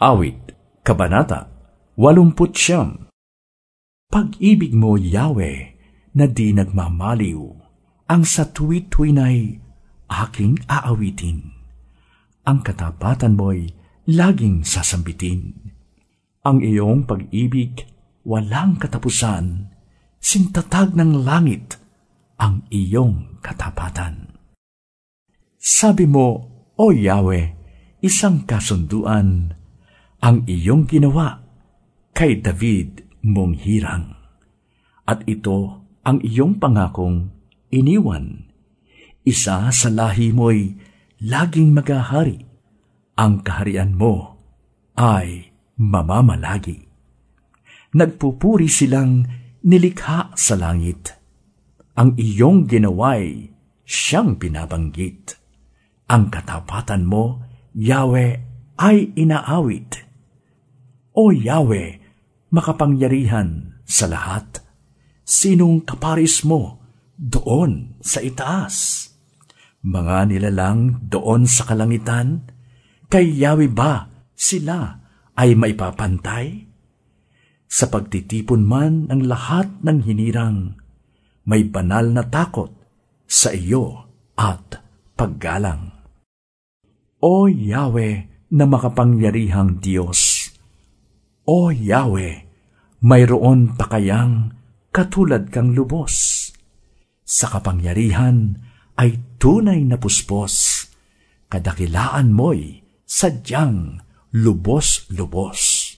Awit, Kabanata, 89 Pag-ibig mo, Yahweh, na di nagmamaliw, ang sa tuwit-tuwinay aking aawitin. Ang katapatan mo'y laging sasambitin. Ang iyong pag-ibig walang katapusan, sintatag ng langit ang iyong katapatan. Sabi mo, O Yahweh, isang kasunduan, ang iyong ginawa kay David mong hirang. At ito ang iyong pangakong iniwan. Isa sa lahi mo'y laging magahari. Ang kaharian mo ay mamamalagi. Nagpupuri silang nilikha sa langit. Ang iyong ginaway siyang binabanggit. Ang katapatan mo, Yahweh, ay inaawit o Yahweh, makapangyarihan sa lahat, sinong kaparis mo doon sa itaas? Mga nilalang doon sa kalangitan, kay Yahweh ba sila ay maipapantay? Sa pagtitipon man ng lahat ng hinirang, may banal na takot sa iyo at paggalang. O Yahweh na makapangyarihang Diyos, o Yahweh, mayroon pa kayang katulad kang lubos? Sa kapangyarihan ay tunay na puspos, kadakilaan mo'y sadyang lubos-lubos.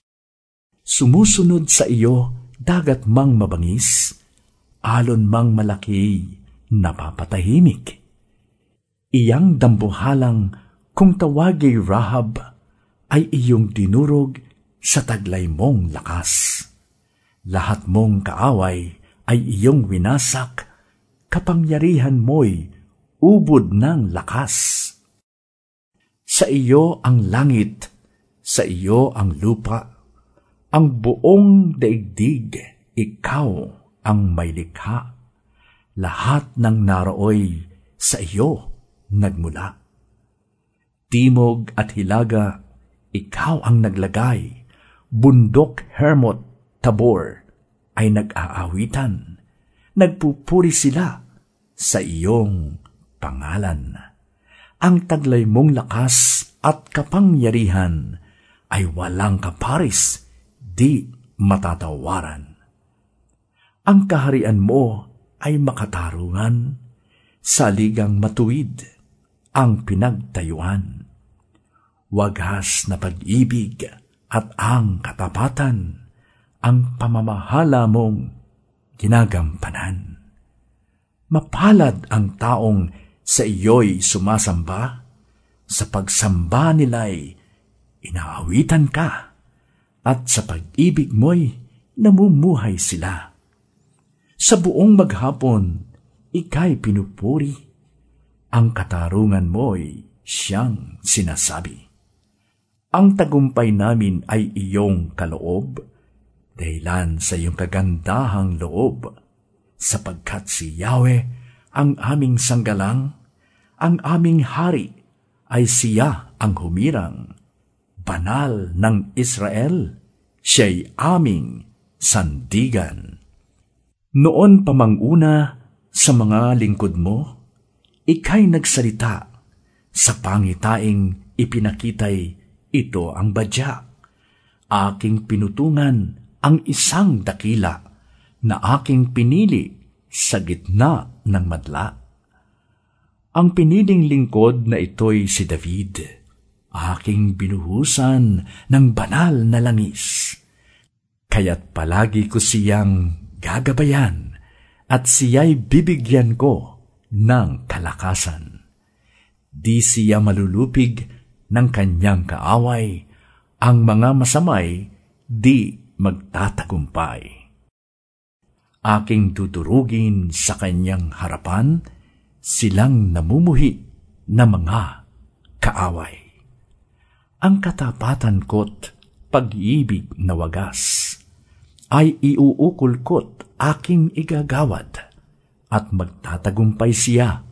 Sumusunod sa iyo dagat mang mabangis, alon mang malaki, napapatahimik. Iyang dambuhalang kung tawagay Rahab ay iyong dinurog sa taglay mong lakas. Lahat mong kaaway ay iyong winasak, kapangyarihan mo'y ubod ng lakas. Sa iyo ang langit, sa iyo ang lupa, ang buong daigdig, ikaw ang may likha. Lahat ng narooy sa iyo nagmula. Timog at hilaga, ikaw ang naglagay bundok Hermot Tabor ay nag-aawitan. Nagpupuri sila sa iyong pangalan. Ang taglay mong lakas at kapangyarihan ay walang kaparis, di matatawaran. Ang kaharian mo ay makatarungan, sa ligang matuwid ang pinagtayuan. Waghas na pag-ibig at ang katapatan ang pamamahala mong ginagampanan. Mapalad ang taong sa iyo'y sumasamba, sa pagsamba nila'y inaawitan ka, at sa pag-ibig mo'y namumuhay sila. Sa buong maghapon, ika'y pinupuri, ang katarungan mo'y siyang sinasabi. Ang tagumpay namin ay iyong kaloob, dahilan sa iyong kagandahang loob, sapagkat si Yahweh ang aming sanggalang, ang aming hari ay siya ang humirang. Banal ng Israel, siya'y aming sandigan. Noon pamanguna sa mga lingkod mo, ikay nagsalita sa pangitaing ipinakitay ito ang badya. Aking pinutungan ang isang dakila na aking pinili sa gitna ng madla. Ang piniling lingkod na ito'y si David, aking binuhusan ng banal na langis. Kaya't palagi ko siyang gagabayan at siya'y bibigyan ko ng kalakasan. Di siya malulupig ng kanyang kaaway, ang mga masamay di magtatagumpay. Aking tuturugin sa kanyang harapan, silang namumuhi na mga kaaway. Ang katapatan ko't pag-ibig na wagas ay iuukol ko't aking igagawad at magtatagumpay siya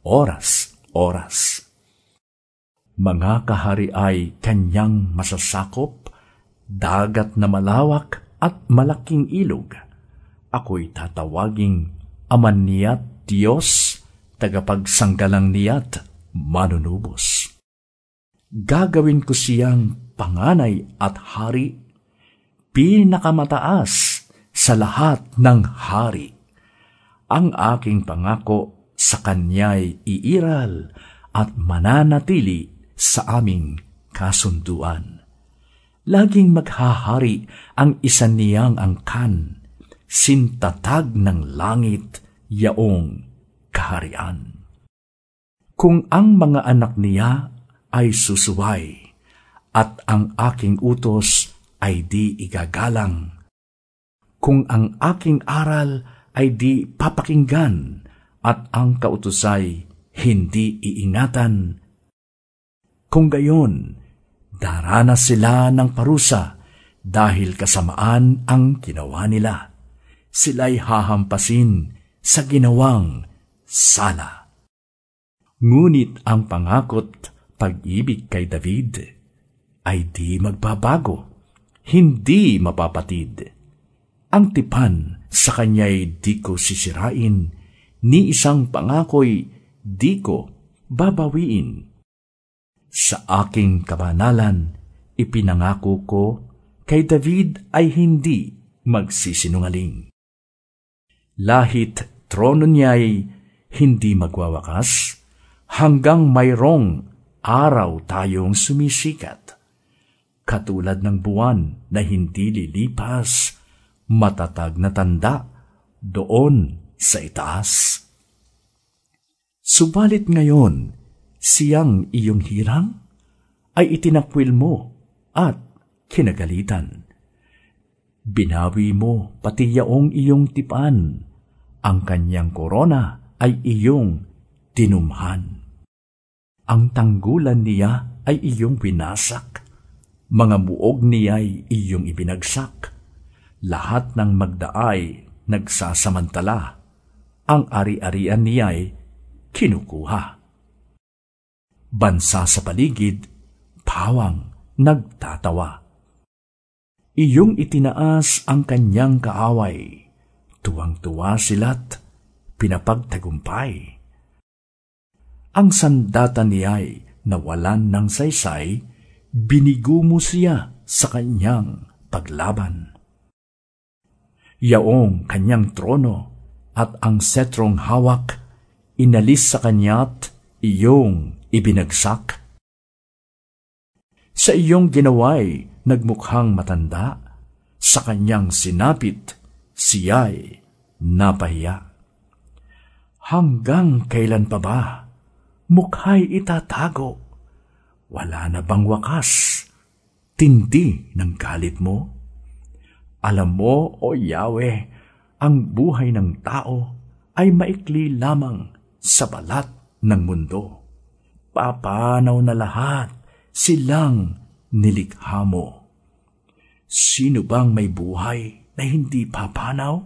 oras-oras Mga kahari ay kanyang masasakop, dagat na malawak at malaking ilog. Ako'y tatawaging aman niyat Diyos, tagapagsanggalang niyat manunubos. Gagawin ko siyang panganay at hari, pinakamataas sa lahat ng hari. Ang aking pangako sa kanya'y iiral at mananatili sa aming kasunduan. Laging maghahari ang isa niyang angkan, sintatag ng langit yaong kaharian. Kung ang mga anak niya ay susuway, at ang aking utos ay di igagalang, kung ang aking aral ay di papakinggan, at ang kautusay hindi iingatan, kung gayon, daranas sila ng parusa dahil kasamaan ang ginawa nila. Sila'y hahampasin sa ginawang sala. Ngunit ang pangakot pag-ibig kay David ay di magbabago, hindi mapapatid. Ang tipan sa kanya'y di ko sisirain, ni isang pangako'y di ko babawiin sa aking kabanalan, ipinangako ko kay David ay hindi magsisinungaling. Lahit trono niya'y hindi magwawakas hanggang mayroong araw tayong sumisikat. Katulad ng buwan na hindi lilipas, matatag na tanda doon sa itaas. Subalit ngayon, siyang iyong hirang ay itinakwil mo at kinagalitan. Binawi mo pati yaong iyong tipan, ang kanyang korona ay iyong tinumhan. Ang tanggulan niya ay iyong winasak, mga buog niya'y iyong ibinagsak. Lahat ng magdaay nagsasamantala, ang ari-arian niya'y kinukuha bansa sa paligid, pawang nagtatawa. Iyong itinaas ang kanyang kaaway, tuwang-tuwa sila't pinapagtagumpay. Ang sandata niya'y nawalan ng saysay, binigo mo siya sa kanyang paglaban. Yaong kanyang trono at ang setrong hawak, inalis sa kanya't iyong ibinagsak. Sa iyong ginaway, nagmukhang matanda, sa kanyang sinapit, siya'y napahiya. Hanggang kailan pa ba? Mukha'y itatago. Wala na bang wakas? Tindi ng galit mo? Alam mo, o Yahweh, ang buhay ng tao ay maikli lamang sa balat ng mundo papanaw na lahat silang nilikha mo. Sino bang may buhay na hindi papanaw?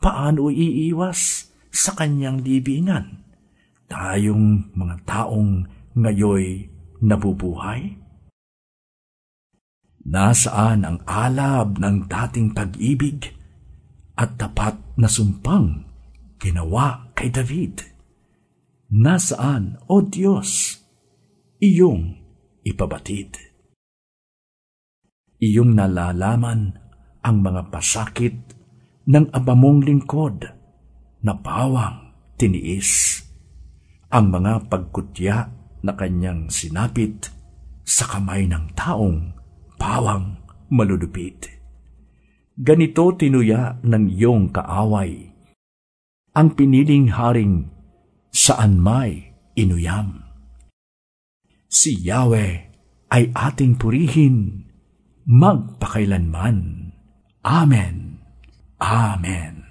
Paano iiwas sa kanyang libingan? Tayong mga taong ngayoy nabubuhay? Nasaan ang alab ng dating pag-ibig at tapat na sumpang ginawa kay David? Nasaan, O Diyos, iyong ipabatid? Iyong nalalaman ang mga pasakit ng abamong lingkod na bawang tiniis, ang mga pagkutya na kanyang sinapit sa kamay ng taong pawang malulupit. Ganito tinuya ng iyong kaaway, ang piniling haring saan may inuyam. Si Yahweh ay ating purihin magpakailanman. Amen. Amen.